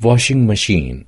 washing machine.